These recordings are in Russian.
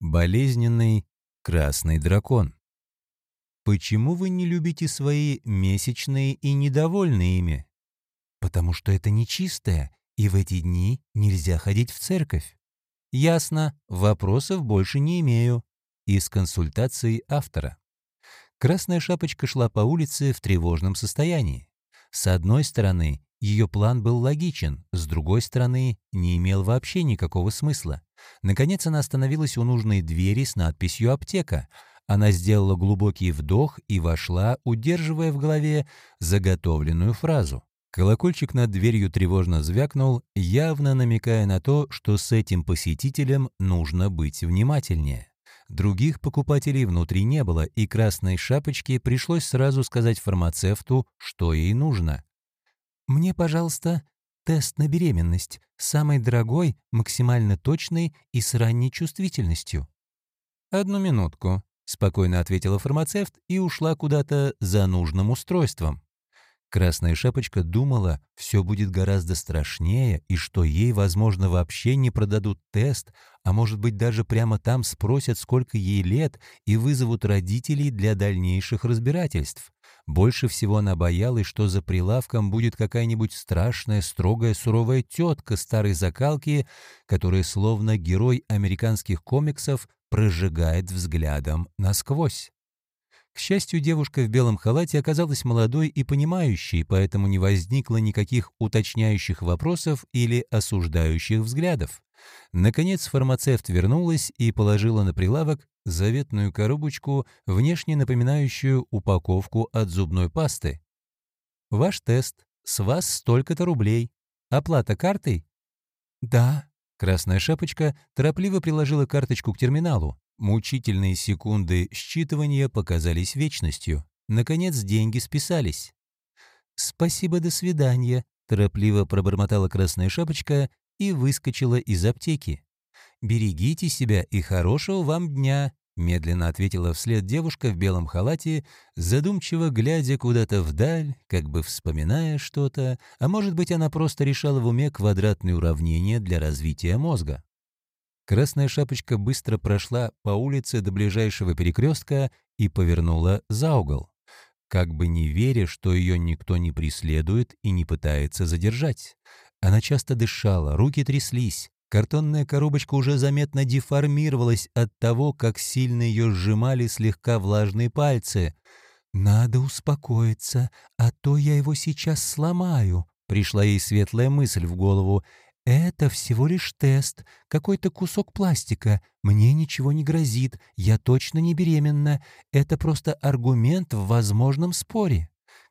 Болезненный красный дракон. Почему вы не любите свои месячные и недовольны ими? Потому что это нечистое, и в эти дни нельзя ходить в церковь. Ясно, вопросов больше не имею. Из консультации автора. Красная шапочка шла по улице в тревожном состоянии. С одной стороны, ее план был логичен, с другой стороны, не имел вообще никакого смысла. Наконец она остановилась у нужной двери с надписью «Аптека». Она сделала глубокий вдох и вошла, удерживая в голове заготовленную фразу. Колокольчик над дверью тревожно звякнул, явно намекая на то, что с этим посетителем нужно быть внимательнее. Других покупателей внутри не было, и красной шапочке пришлось сразу сказать фармацевту, что ей нужно. «Мне, пожалуйста, тест на беременность, самый дорогой, максимально точный и с ранней чувствительностью». «Одну минутку», — спокойно ответила фармацевт и ушла куда-то за нужным устройством. Красная шапочка думала, все будет гораздо страшнее и что ей, возможно, вообще не продадут тест, а может быть даже прямо там спросят, сколько ей лет, и вызовут родителей для дальнейших разбирательств. Больше всего она боялась, что за прилавком будет какая-нибудь страшная, строгая, суровая тетка старой закалки, которая, словно герой американских комиксов, прожигает взглядом насквозь. К счастью, девушка в белом халате оказалась молодой и понимающей, поэтому не возникло никаких уточняющих вопросов или осуждающих взглядов. Наконец фармацевт вернулась и положила на прилавок заветную коробочку, внешне напоминающую упаковку от зубной пасты. «Ваш тест. С вас столько-то рублей. Оплата картой?» «Да». Красная шапочка торопливо приложила карточку к терминалу. Мучительные секунды считывания показались вечностью. Наконец деньги списались. «Спасибо, до свидания», — торопливо пробормотала Красная Шапочка и выскочила из аптеки. «Берегите себя и хорошего вам дня», — медленно ответила вслед девушка в белом халате, задумчиво глядя куда-то вдаль, как бы вспоминая что-то, а может быть, она просто решала в уме квадратные уравнения для развития мозга. Красная шапочка быстро прошла по улице до ближайшего перекрестка и повернула за угол, как бы не веря, что ее никто не преследует и не пытается задержать. Она часто дышала, руки тряслись. Картонная коробочка уже заметно деформировалась от того, как сильно ее сжимали слегка влажные пальцы. «Надо успокоиться, а то я его сейчас сломаю», — пришла ей светлая мысль в голову. «Это всего лишь тест, какой-то кусок пластика. Мне ничего не грозит, я точно не беременна. Это просто аргумент в возможном споре».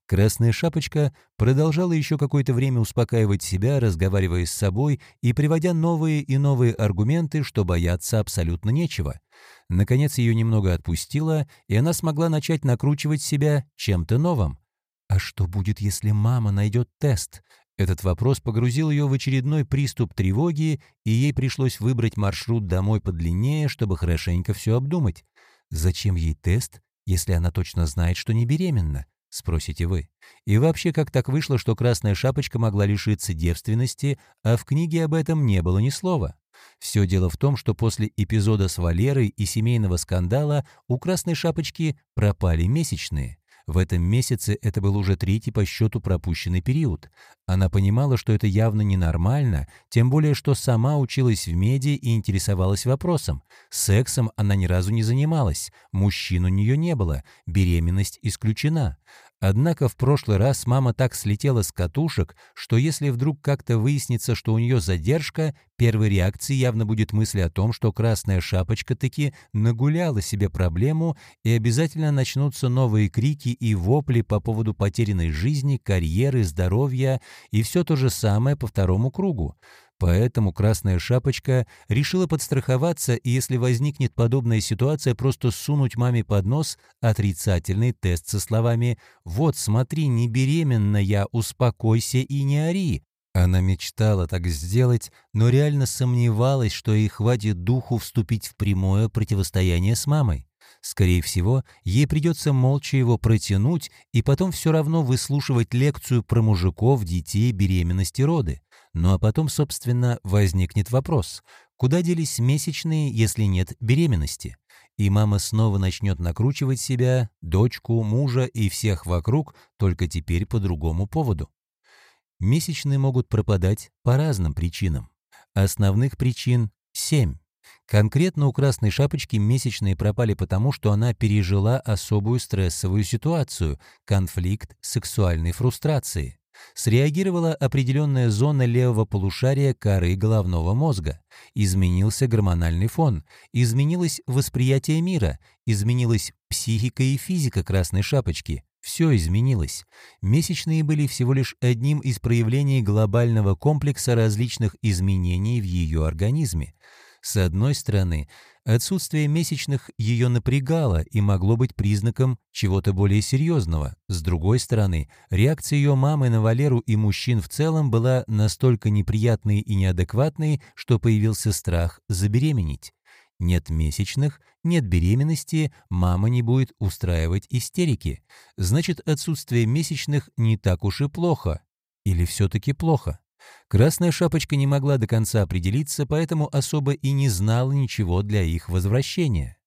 Красная шапочка продолжала еще какое-то время успокаивать себя, разговаривая с собой и приводя новые и новые аргументы, что бояться абсолютно нечего. Наконец ее немного отпустило, и она смогла начать накручивать себя чем-то новым. А что будет, если мама найдет тест? Этот вопрос погрузил ее в очередной приступ тревоги, и ей пришлось выбрать маршрут домой подлиннее, чтобы хорошенько все обдумать. Зачем ей тест, если она точно знает, что не беременна? Спросите вы. И вообще, как так вышло, что Красная Шапочка могла лишиться девственности, а в книге об этом не было ни слова? Все дело в том, что после эпизода с Валерой и семейного скандала у Красной Шапочки пропали месячные. В этом месяце это был уже третий по счету пропущенный период. Она понимала, что это явно ненормально, тем более, что сама училась в меди и интересовалась вопросом. Сексом она ни разу не занималась, мужчин у нее не было, беременность исключена. Однако в прошлый раз мама так слетела с катушек, что если вдруг как-то выяснится, что у нее задержка, первой реакцией явно будет мысль о том, что красная шапочка таки нагуляла себе проблему, и обязательно начнутся новые крики и вопли по поводу потерянной жизни, карьеры, здоровья и все то же самое по второму кругу. Поэтому Красная Шапочка решила подстраховаться и, если возникнет подобная ситуация, просто сунуть маме под нос отрицательный тест со словами «Вот, смотри, не беременна я, успокойся и не ори». Она мечтала так сделать, но реально сомневалась, что ей хватит духу вступить в прямое противостояние с мамой. Скорее всего, ей придется молча его протянуть и потом все равно выслушивать лекцию про мужиков, детей, беременности, роды. Ну а потом, собственно, возникнет вопрос, Куда делись месячные, если нет беременности? И мама снова начнет накручивать себя, дочку, мужа и всех вокруг, только теперь по другому поводу. Месячные могут пропадать по разным причинам. Основных причин – семь. Конкретно у Красной Шапочки месячные пропали потому, что она пережила особую стрессовую ситуацию – конфликт сексуальной фрустрации среагировала определенная зона левого полушария коры головного мозга. Изменился гормональный фон, изменилось восприятие мира, изменилась психика и физика Красной Шапочки. Все изменилось. Месячные были всего лишь одним из проявлений глобального комплекса различных изменений в ее организме. С одной стороны, отсутствие месячных ее напрягало и могло быть признаком чего-то более серьезного. С другой стороны, реакция ее мамы на Валеру и мужчин в целом была настолько неприятной и неадекватной, что появился страх забеременеть. Нет месячных, нет беременности, мама не будет устраивать истерики. Значит, отсутствие месячных не так уж и плохо. Или все-таки плохо? Красная шапочка не могла до конца определиться, поэтому особо и не знала ничего для их возвращения.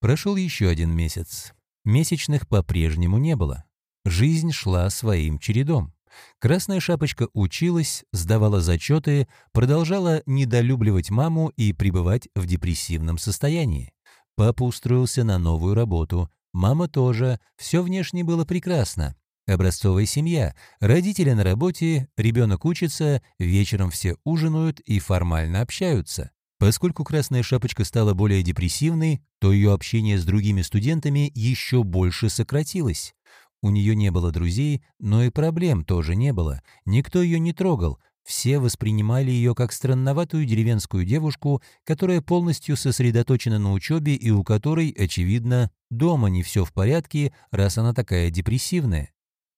Прошел еще один месяц. Месячных по-прежнему не было. Жизнь шла своим чередом. Красная шапочка училась, сдавала зачеты, продолжала недолюбливать маму и пребывать в депрессивном состоянии. Папа устроился на новую работу, мама тоже, все внешне было прекрасно. Образцовая семья. Родители на работе, ребенок учится, вечером все ужинают и формально общаются. Поскольку Красная Шапочка стала более депрессивной, то ее общение с другими студентами еще больше сократилось. У нее не было друзей, но и проблем тоже не было. Никто ее не трогал. Все воспринимали ее как странноватую деревенскую девушку, которая полностью сосредоточена на учебе и у которой, очевидно, дома не все в порядке, раз она такая депрессивная.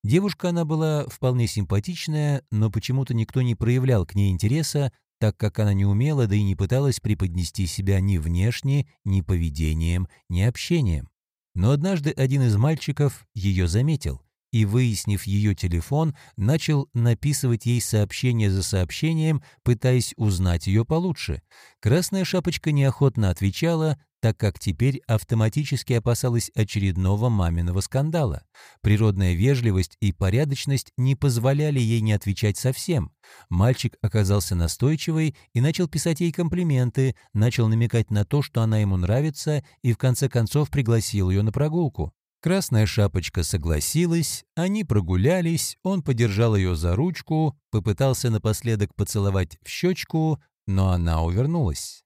Девушка она была вполне симпатичная, но почему-то никто не проявлял к ней интереса, так как она не умела, да и не пыталась преподнести себя ни внешне, ни поведением, ни общением. Но однажды один из мальчиков ее заметил и, выяснив ее телефон, начал написывать ей сообщение за сообщением, пытаясь узнать ее получше. Красная шапочка неохотно отвечала, так как теперь автоматически опасалась очередного маминого скандала. Природная вежливость и порядочность не позволяли ей не отвечать совсем. Мальчик оказался настойчивый и начал писать ей комплименты, начал намекать на то, что она ему нравится, и в конце концов пригласил ее на прогулку. Красная шапочка согласилась, они прогулялись, он подержал ее за ручку, попытался напоследок поцеловать в щечку, но она увернулась.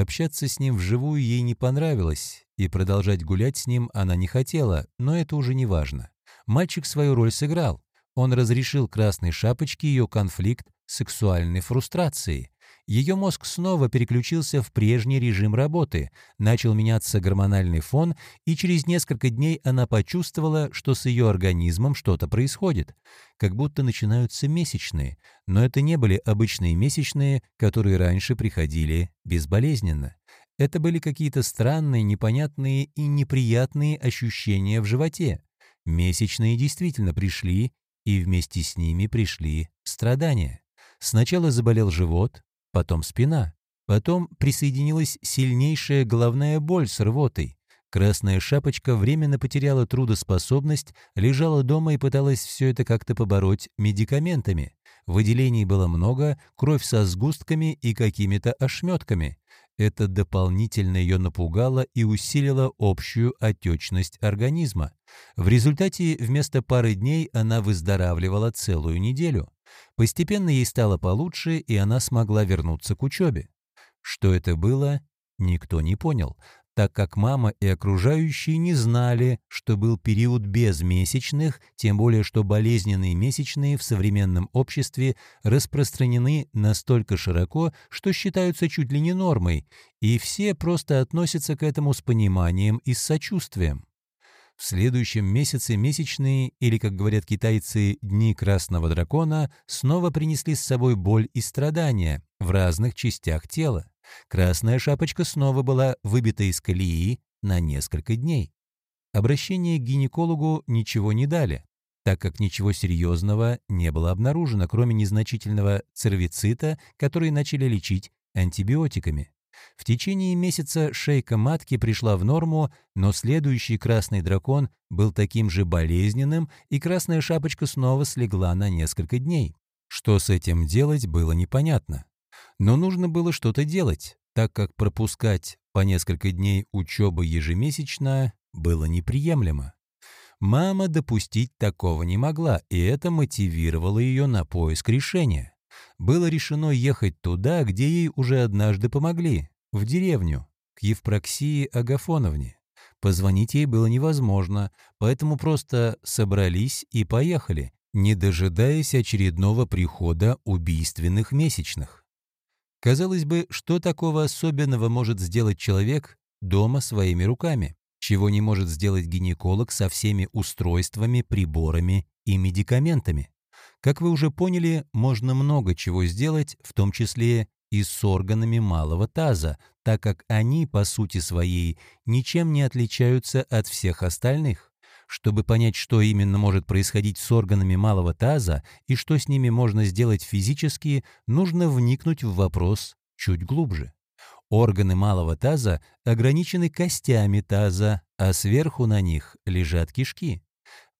Общаться с ним вживую ей не понравилось, и продолжать гулять с ним она не хотела, но это уже не важно. Мальчик свою роль сыграл. Он разрешил Красной Шапочке ее конфликт сексуальной фрустрации. Ее мозг снова переключился в прежний режим работы, начал меняться гормональный фон, и через несколько дней она почувствовала, что с ее организмом что-то происходит. Как будто начинаются месячные, но это не были обычные месячные, которые раньше приходили безболезненно. Это были какие-то странные, непонятные и неприятные ощущения в животе. Месячные действительно пришли, и вместе с ними пришли страдания. Сначала заболел живот, потом спина. Потом присоединилась сильнейшая головная боль с рвотой. Красная шапочка временно потеряла трудоспособность, лежала дома и пыталась все это как-то побороть медикаментами. Выделений было много, кровь со сгустками и какими-то ошметками. Это дополнительно ее напугало и усилило общую отечность организма. В результате вместо пары дней она выздоравливала целую неделю. Постепенно ей стало получше, и она смогла вернуться к учебе. Что это было, никто не понял, так как мама и окружающие не знали, что был период безмесячных, тем более что болезненные месячные в современном обществе распространены настолько широко, что считаются чуть ли не нормой, и все просто относятся к этому с пониманием и с сочувствием. В следующем месяце месячные, или, как говорят китайцы, дни красного дракона, снова принесли с собой боль и страдания в разных частях тела. Красная шапочка снова была выбита из колеи на несколько дней. Обращение к гинекологу ничего не дали, так как ничего серьезного не было обнаружено, кроме незначительного цервицита, который начали лечить антибиотиками. В течение месяца шейка матки пришла в норму, но следующий красный дракон был таким же болезненным, и красная шапочка снова слегла на несколько дней. Что с этим делать, было непонятно. Но нужно было что-то делать, так как пропускать по несколько дней учебы ежемесячно было неприемлемо. Мама допустить такого не могла, и это мотивировало ее на поиск решения. Было решено ехать туда, где ей уже однажды помогли, в деревню, к Евпроксии Агафоновне. Позвонить ей было невозможно, поэтому просто собрались и поехали, не дожидаясь очередного прихода убийственных месячных. Казалось бы, что такого особенного может сделать человек дома своими руками? чего не может сделать гинеколог со всеми устройствами, приборами и медикаментами. Как вы уже поняли, можно много чего сделать, в том числе и с органами малого таза, так как они, по сути своей, ничем не отличаются от всех остальных. Чтобы понять, что именно может происходить с органами малого таза и что с ними можно сделать физически, нужно вникнуть в вопрос чуть глубже. Органы малого таза ограничены костями таза, а сверху на них лежат кишки.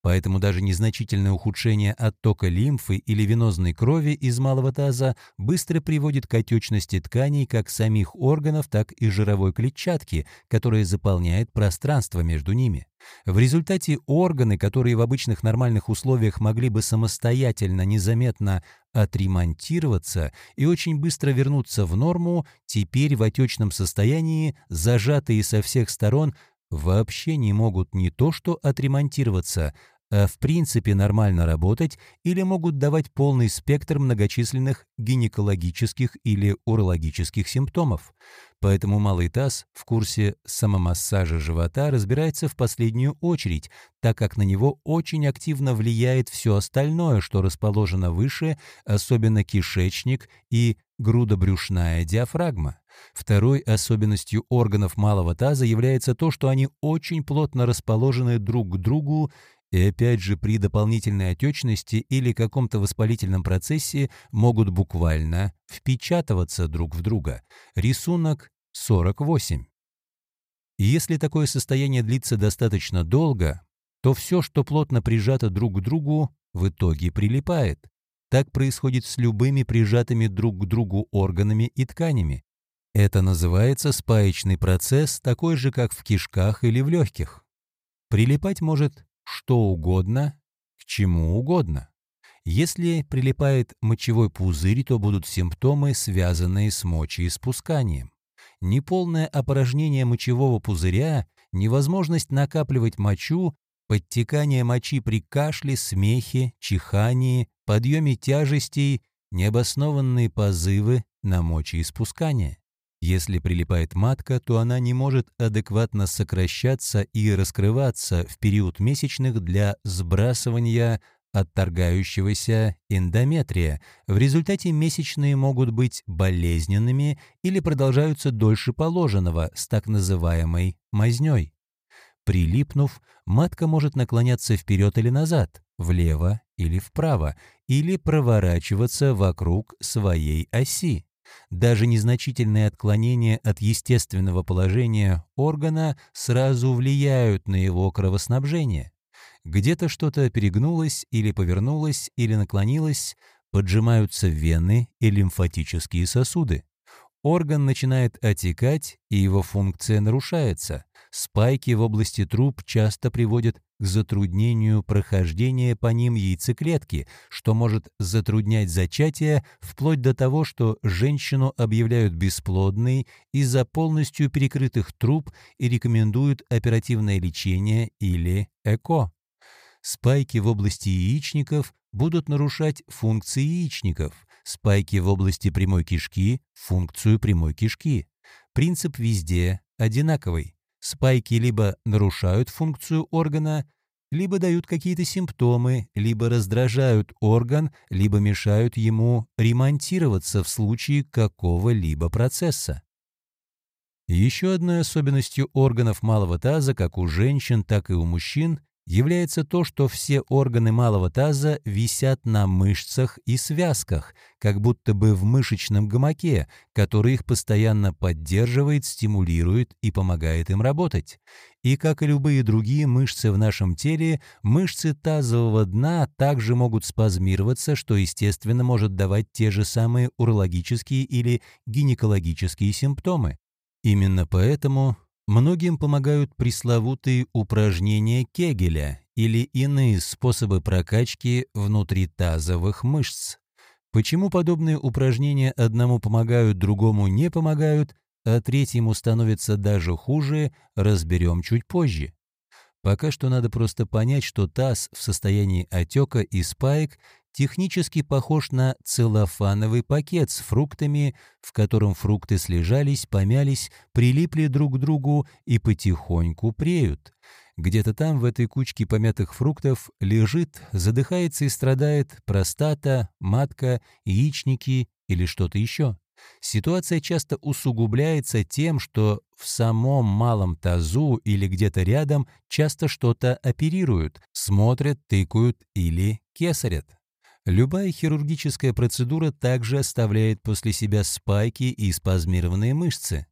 Поэтому даже незначительное ухудшение оттока лимфы или венозной крови из малого таза быстро приводит к отечности тканей как самих органов, так и жировой клетчатки, которая заполняет пространство между ними. В результате органы, которые в обычных нормальных условиях могли бы самостоятельно незаметно отремонтироваться и очень быстро вернуться в норму, теперь в отечном состоянии, зажатые со всех сторон, вообще не могут не то что отремонтироваться, в принципе нормально работать или могут давать полный спектр многочисленных гинекологических или урологических симптомов. Поэтому малый таз в курсе самомассажа живота разбирается в последнюю очередь, так как на него очень активно влияет все остальное, что расположено выше, особенно кишечник и грудобрюшная диафрагма. Второй особенностью органов малого таза является то, что они очень плотно расположены друг к другу и опять же при дополнительной отечности или каком-то воспалительном процессе могут буквально впечатываться друг в друга. Рисунок 48. если такое состояние длится достаточно долго, то все, что плотно прижато друг к другу, в итоге прилипает. Так происходит с любыми прижатыми друг к другу органами и тканями. Это называется спаечный процесс, такой же, как в кишках или в легких. Прилипать может что угодно к чему угодно. Если прилипает мочевой пузырь, то будут симптомы, связанные с мочеиспусканием. Неполное опорожнение мочевого пузыря, невозможность накапливать мочу, подтекание мочи при кашле, смехе, чихании, подъеме тяжестей, необоснованные позывы на мочеиспускание. Если прилипает матка, то она не может адекватно сокращаться и раскрываться в период месячных для сбрасывания отторгающегося эндометрия. В результате месячные могут быть болезненными или продолжаются дольше положенного с так называемой мазнёй. Прилипнув, матка может наклоняться вперед или назад, влево или вправо, или проворачиваться вокруг своей оси. Даже незначительные отклонения от естественного положения органа сразу влияют на его кровоснабжение. Где-то что-то перегнулось или повернулось или наклонилось, поджимаются вены и лимфатические сосуды. Орган начинает отекать, и его функция нарушается. Спайки в области труб часто приводят к затруднению прохождения по ним яйцеклетки, что может затруднять зачатие вплоть до того, что женщину объявляют бесплодной из-за полностью перекрытых труб и рекомендуют оперативное лечение или ЭКО. Спайки в области яичников будут нарушать функции яичников, спайки в области прямой кишки – функцию прямой кишки. Принцип везде одинаковый. Спайки либо нарушают функцию органа, либо дают какие-то симптомы, либо раздражают орган, либо мешают ему ремонтироваться в случае какого-либо процесса. Еще одной особенностью органов малого таза, как у женщин, так и у мужчин, является то, что все органы малого таза висят на мышцах и связках, как будто бы в мышечном гамаке, который их постоянно поддерживает, стимулирует и помогает им работать. И как и любые другие мышцы в нашем теле, мышцы тазового дна также могут спазмироваться, что, естественно, может давать те же самые урологические или гинекологические симптомы. Именно поэтому Многим помогают пресловутые упражнения Кегеля или иные способы прокачки внутритазовых мышц. Почему подобные упражнения одному помогают, другому не помогают, а третьему становится даже хуже, разберем чуть позже. Пока что надо просто понять, что таз в состоянии отека и спаек технически похож на целлофановый пакет с фруктами, в котором фрукты слежались, помялись, прилипли друг к другу и потихоньку преют. Где-то там, в этой кучке помятых фруктов, лежит, задыхается и страдает простата, матка, яичники или что-то еще. Ситуация часто усугубляется тем, что в самом малом тазу или где-то рядом часто что-то оперируют, смотрят, тыкают или кесарят. Любая хирургическая процедура также оставляет после себя спайки и спазмированные мышцы.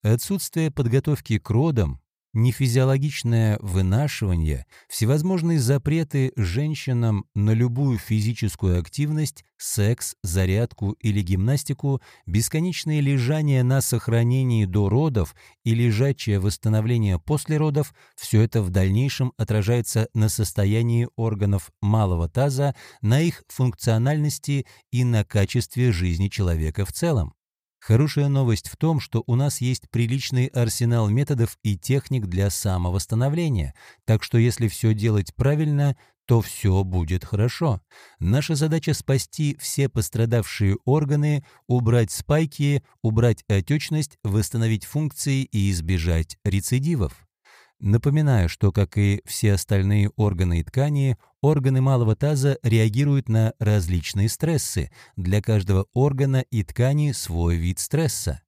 Отсутствие подготовки к родам Нефизиологичное вынашивание, всевозможные запреты женщинам на любую физическую активность, секс, зарядку или гимнастику, бесконечное лежание на сохранении до родов и лежачее восстановление после родов – все это в дальнейшем отражается на состоянии органов малого таза, на их функциональности и на качестве жизни человека в целом. Хорошая новость в том, что у нас есть приличный арсенал методов и техник для самовосстановления, так что если все делать правильно, то все будет хорошо. Наша задача спасти все пострадавшие органы, убрать спайки, убрать отечность, восстановить функции и избежать рецидивов. Напоминаю, что, как и все остальные органы и ткани, органы малого таза реагируют на различные стрессы. Для каждого органа и ткани свой вид стресса.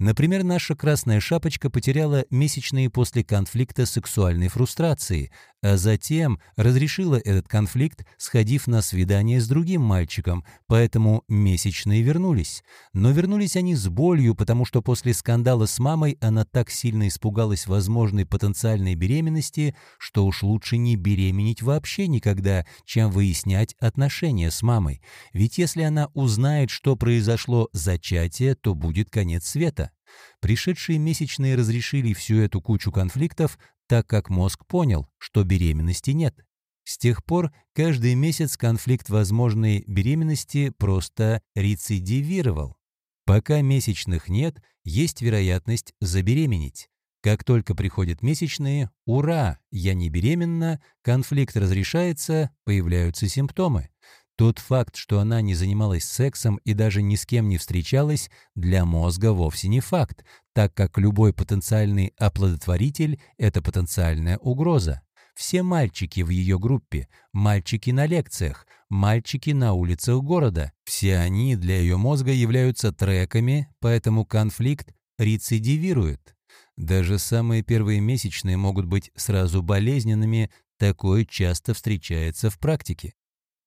Например, наша красная шапочка потеряла месячные после конфликта сексуальной фрустрации, а затем разрешила этот конфликт, сходив на свидание с другим мальчиком, поэтому месячные вернулись. Но вернулись они с болью, потому что после скандала с мамой она так сильно испугалась возможной потенциальной беременности, что уж лучше не беременеть вообще никогда, чем выяснять отношения с мамой. Ведь если она узнает, что произошло зачатие, то будет конец света. Пришедшие месячные разрешили всю эту кучу конфликтов, так как мозг понял, что беременности нет. С тех пор каждый месяц конфликт возможной беременности просто рецидивировал. Пока месячных нет, есть вероятность забеременеть. Как только приходят месячные, ура, я не беременна, конфликт разрешается, появляются симптомы. Тот факт, что она не занималась сексом и даже ни с кем не встречалась, для мозга вовсе не факт, так как любой потенциальный оплодотворитель – это потенциальная угроза. Все мальчики в ее группе, мальчики на лекциях, мальчики на улицах города, все они для ее мозга являются треками, поэтому конфликт рецидивирует. Даже самые первые месячные могут быть сразу болезненными, такое часто встречается в практике.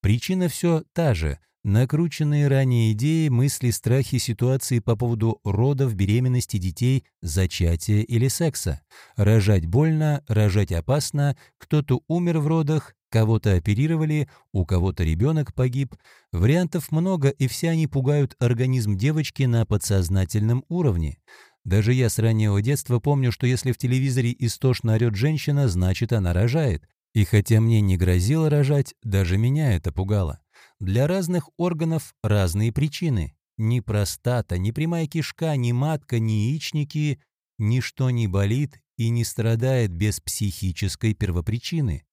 Причина все та же – накрученные ранее идеи, мысли, страхи, ситуации по поводу родов, беременности детей, зачатия или секса. Рожать больно, рожать опасно, кто-то умер в родах, кого-то оперировали, у кого-то ребенок погиб. Вариантов много, и все они пугают организм девочки на подсознательном уровне. Даже я с раннего детства помню, что если в телевизоре истошно орет женщина, значит она рожает. И хотя мне не грозило рожать, даже меня это пугало. Для разных органов разные причины. Ни простата, ни прямая кишка, ни матка, ни яичники, ничто не болит и не страдает без психической первопричины.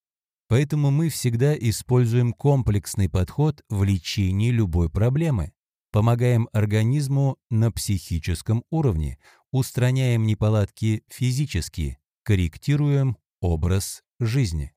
Поэтому мы всегда используем комплексный подход в лечении любой проблемы. Помогаем организму на психическом уровне, устраняем неполадки физически, корректируем образ жизни.